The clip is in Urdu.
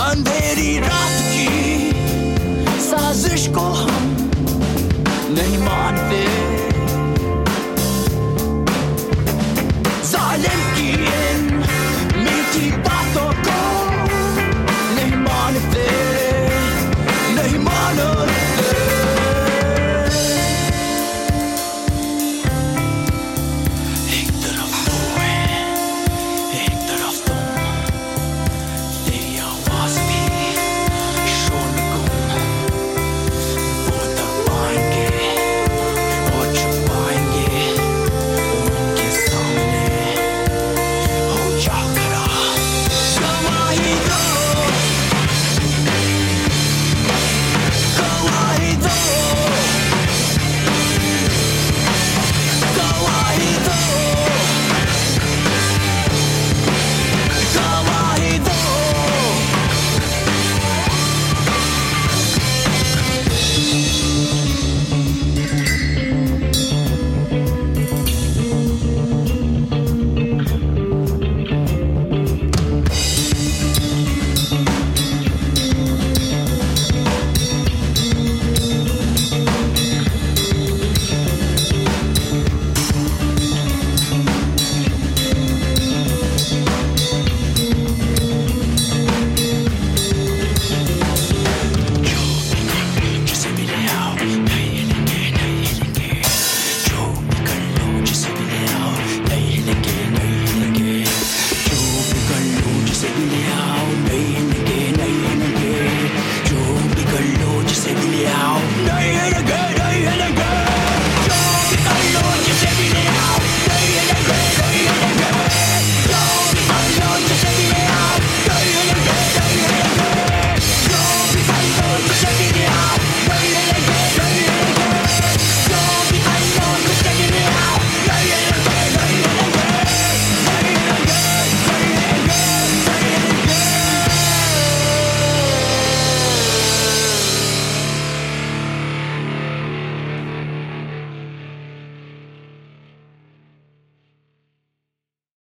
اندھیری رات کی سازش کو ہم نہیں مانتے۔